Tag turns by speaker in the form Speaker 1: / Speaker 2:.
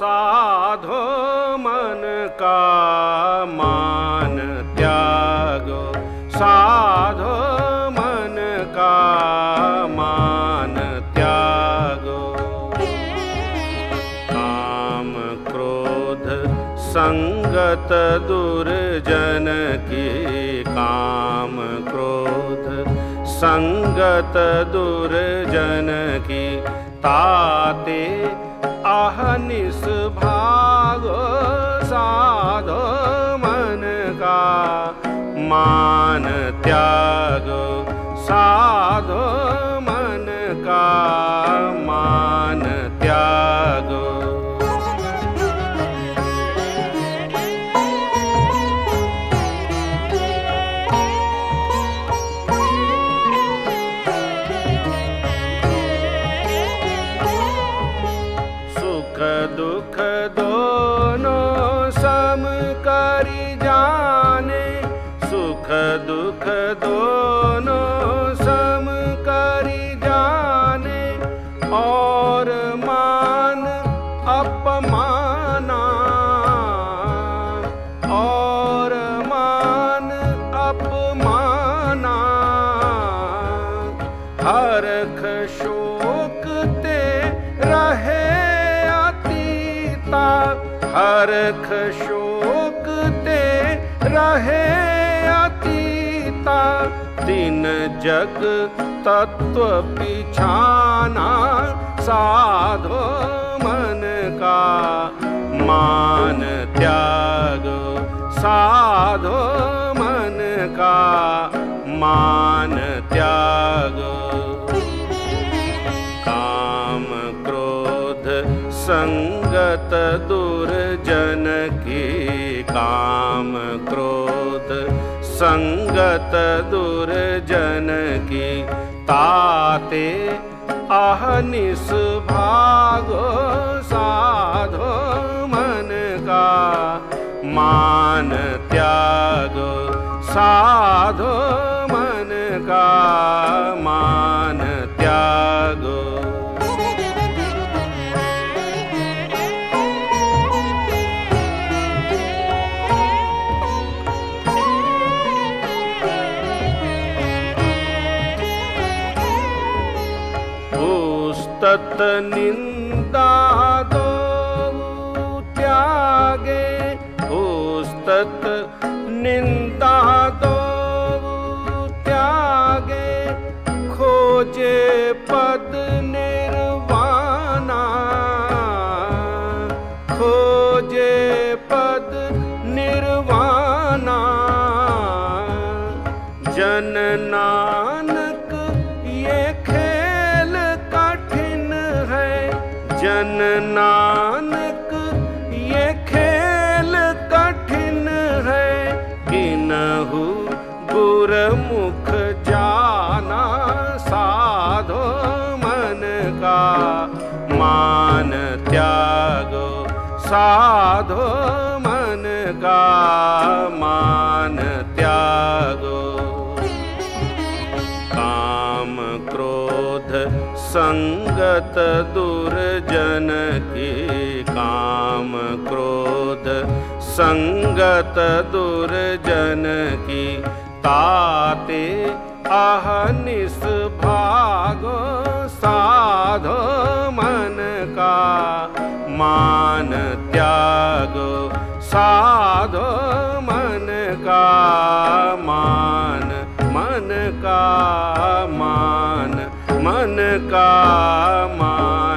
Speaker 1: साधो मन का मान त्यागो। साधो मन का मान त्यागो। काम क्रोध संगत दुर्जन की काम क्रोध संगत दुर्जन की ताते भागो साधो मन का मान त्यागो साधो दुख दोनों सम करी जाने और मान अपमाना और मान अपमाना। हरख शोक ते रहे अतीता। हरख शोक ते रहे अतीता दिन जग तत्व पिछाना साधो मन का मान त्याग साधो मन का मान त्याग। काम क्रोध संगत दुर्जन की काम क्रोध संगत दुर्जन की ताते आहनिस भागो ਉਸਤਤ ਨਿੰਦਾ ਦੋ ਤਿਆਗੇ ਉਸਤਤ ਨਿੰਦਾ ਦੋ ਤਿਆਗੇ ਖੋਜੇ ਪਦ ਨਿਰਵਾਣਾ ਖੋਜੇ ਪਦ ਨਿਰਵਾਣਾ ਜਨ ਨਾਨਕ ਇਹ जन नानक, ये खेल कठिन है। कि किनहु गुरमुख जाना साधो मन का। मान त्यागो साधो मन का। मान त्यागो काम क्रोध संगत दुर्जन की काम क्रोध संगत दुर्जन की ताते अहनिस भागो साधो मन का मान त्यागो साधो मन का मान मन का मान मन का मान